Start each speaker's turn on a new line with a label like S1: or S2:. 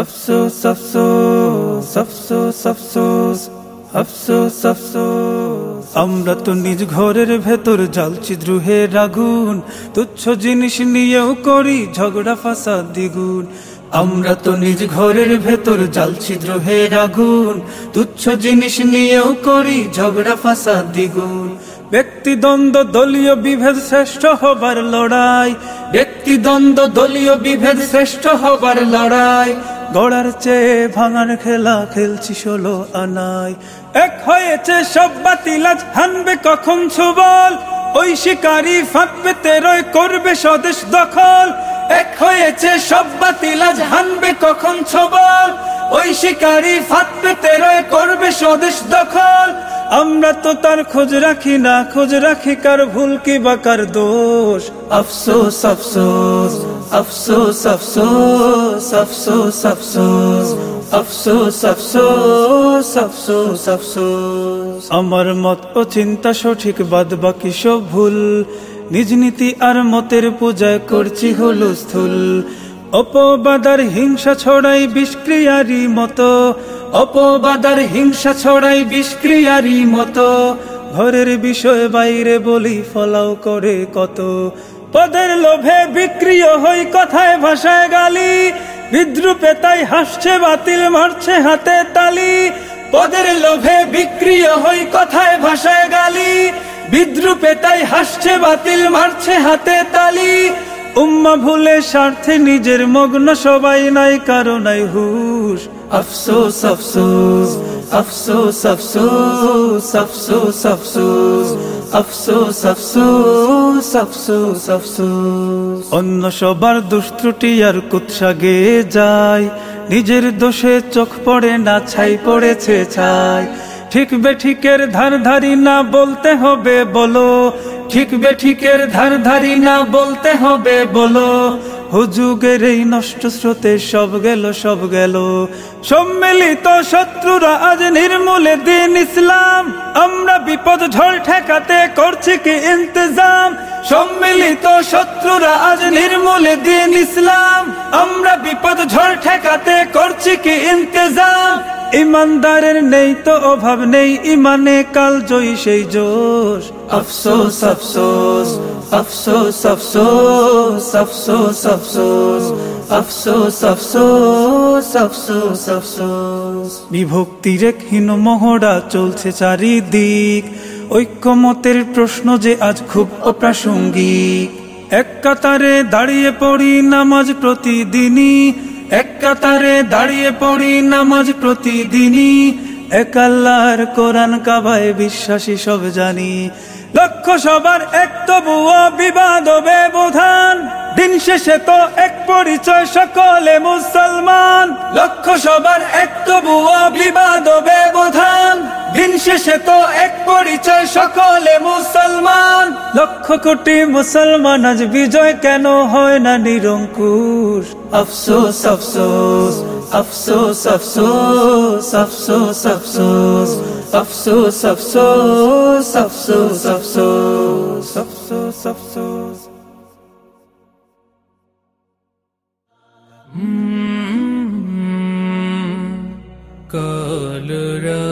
S1: আফসোস আফসোস আফসোস আফসোস আফসোস আফসোস আমরা তো নিজ ঘরের ভেতর জ্বালছি দ্রুহের আগুন তুচ্ছ জিনিস নিয়েও করি ঝগড়া ফাসাদ দ্বিগুণ। আমরা তো নিজ ঘরের ভেতর জ্বালছি দ্রোহের আগুন তুচ্ছ জিনিস নিয়েও করি ঝগড়া ফাসাদ দ্বিগুণ। ব্যক্তিদ্বন্দ্ব দলীয় বিভেদ শ্রেষ্ঠ হবার লড়াই। ব্যক্তিদ্বন্দ্ব দলীয় বিভেদ শ্রেষ্ঠ হবার লড়াই। গড়ার চেয়ে ভাঙার খেলা খেলছি ষোলো আনাই এক হয়েছে সব বাতিলাজ হানবে কখন ছুবল ওই শিকারি ফাঁকবে, তেরোয় করবে স্বদেশ দখল। এক হয়েছে সব বাতিলাজ হানবে কখন ছবল? ওই শিকারি ফাঁকবে, তেরোয় করবে স্বদেশ দখল। আমরা তো তার খোঁজ রাখি না, খোঁজ রাখি কার ভুল কি বা কার দোষ। আফসোস আফসোস। আফসোস আফসোস আফসোস আফসোস আফসোস আফসোস আফসোস আফসোস। আমার মত ও চিন্তা সঠিক বাদ বাকি সব ভুল। নিজ নীতি আর মতের পূজায় করছি হলো স্থূল। অপবাদার হিংসা ছড়াই বিষক্রিয়ারি মতো। অপবাদার হিংসা ছড়াই বিষক্রিয়ারি মতো। ঘরের বিষয় বাইরে বলি, ফলাও করে কত। পদের লোভে বিক্রিয় হই কথায় ভাষায় গালি। বিদ্রুপে তাই হাসছে, বাতিল মারছে হাতে তালি। পদের লোভে বিক্রিয় হই কথায় ভাষায় গালি। বিদ্রুপে তাই হাসছে, বাতিল মারছে হাতে তালি। উম্মা ভুলে স্বার্থে নিজের মগ্ন সবাই নাই, কারও নাই হুশ। আফসোস আফসোস আফসোস আফসোস আফসোস আফসোস। আফসোস আফসোস আফসোস আফসোস। অন্য সবার দুষ্ট্রুটি আর কুৎসাগে যায়, নিজের দোষে চোখ পড়ে না, ছাই পড়েছে ছাই। ঠিক বেঠিকের ধার ধারি না বলতে হবে, বলো। ঠিক বেঠিকের ধার ধারি না বলতে হবে, বলো। হুজুগের এই নষ্ট স্রোতে সব গেল সব গেল। সম্মিলিত শত্রুরা আজ নির্মূলে দিন ইসলাম। আমরা বিপদ ঝড় ঠেকাতে করছি কি ইন্তজাম। সম্মিলিত শত্রুরা আজ নির্মূলে দিন ইসলাম। আমরা বিপদ ঝড় ঠেকাতে করছি কি ইন্তজাম। ইমানদারের নেই তো অভাব নেই, ইমানে কাল জয়ী সেই জোশ। আফসোস আফসোস আফসোস আফসোস আফসোস আফসোস আফসোস আফসোস আফসোস আফসোস। বিভক্তির হীন মহড়া চলছে চারিদিক। ঐক্যমতের প্রশ্ন যে আজ খুব অপ্রাসঙ্গিক। এক কাতারে দাঁড়িয়ে পড়ি নামাজ প্রতিদিনই। এক কাতারে দাঁড়িয়ে পড়ি নামাজ প্রতিদিনই। এক আল্লাহর কোরআন কাবায় বিশ্বাসী সব জানি। লক্ষ্য সবার এক তবুও বিবাদ ব্যবধান। দিন শেষে তো এক পরিচয় সকলে মুসলমান। লক্ষ্য সবার এক তবুও বিবাদ ব্যবধান। দিন শেষে তো এক পরিচয় সকলে মুসলমান। কোটি মুসলমান আজ বিজয় কেন হয় না নিরঙ্কুশ আফসোস আফসোস আফসোস আফসোস আফসোস আফসোস আফসোস আফসোস আফসোস আফসোস আফসোস আফসোস কালরা